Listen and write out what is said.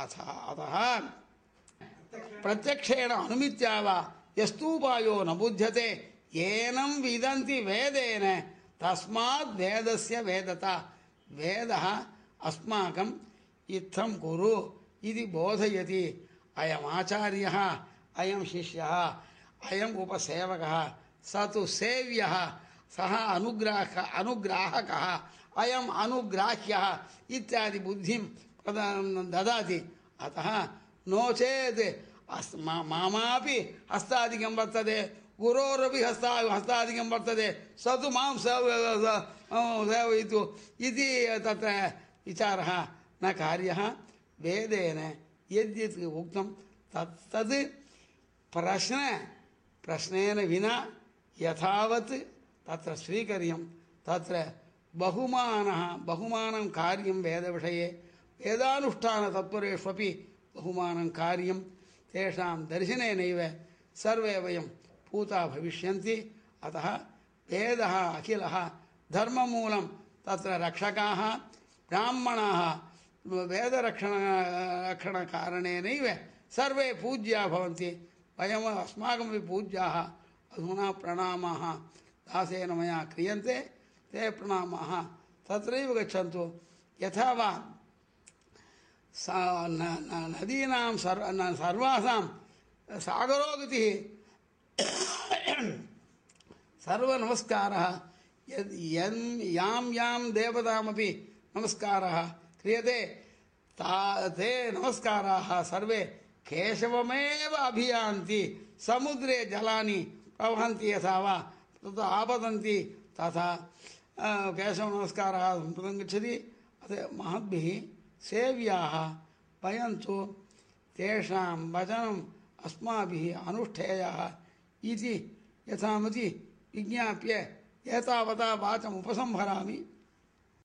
అథ అత. ప్రత్యక్షేణ అనుమిత్యా వా యస్తూపాయో నబుధ్యతే ఏనం విదంతి వేదేన తస్మాత్ వేదస్య వేదత. వేద అస్మాకం ఇత్థం కురు ఇది బోధయతి. అయమాచార్య అయం శిష్య అయం ఉపసేవక సతు సేవ్య సహ అనుగ్రాహ అనుగ్రాహక అయం అనుగ్రాహ్య ఇత్యాది బుద్ధిం ददाति। अतः नो चेत् अस् मामापि हस्तादिकं वर्तते। गुरोरपि हस्ता हस्तादिकं वर्तते। स तु माँ सेव सेवयतु इति तत्र विचारः न कार्यः। वेदेन यद्यत् उक्तं तत् तद् प्रश्न प्रश्नेन विना यथावत् तत्र स्वीकर्यं। तत्र बहुमानः बहुमानं कार्यं वेदविषये वेदानुष्ठानतत्परेष्वपि बहुमानं कार्यं। तेषां दर्शनेनैव सर्वे वयं पूता भविष्यन्ति। अतः वेदः अखिलः धर्ममूलं तत्र रक्षकाः, ब्राह्मणाः वेदरक्षण रक्षणकारणेनैव सर्वे पूज्या भवन्ति। वयम् अस्माकमपि पूज्याः। अधुना प्रणामाः दासेन मया क्रियन्ते। ते प्रणामाः तत्रैव गच्छन्तु। यथा वा सा नदीनां सर्व सर्वासां सागरो गतिः सर्वनमस्कारः। यद्, यन्, यां यां देवतामपि ता नमस्काराः, सर्वे केशवमेव अभियान्ति, समुद्रे जलानि प्रवहन्ति यथा वा तत् आपतन्ति, तथा केशवनमस्कारः गच्छति। अतः महद्भिः सेव्याः वयं तु तेषां वचनम् यथामति विज्ञाप्य एतावता वाचम् उपसंहरामि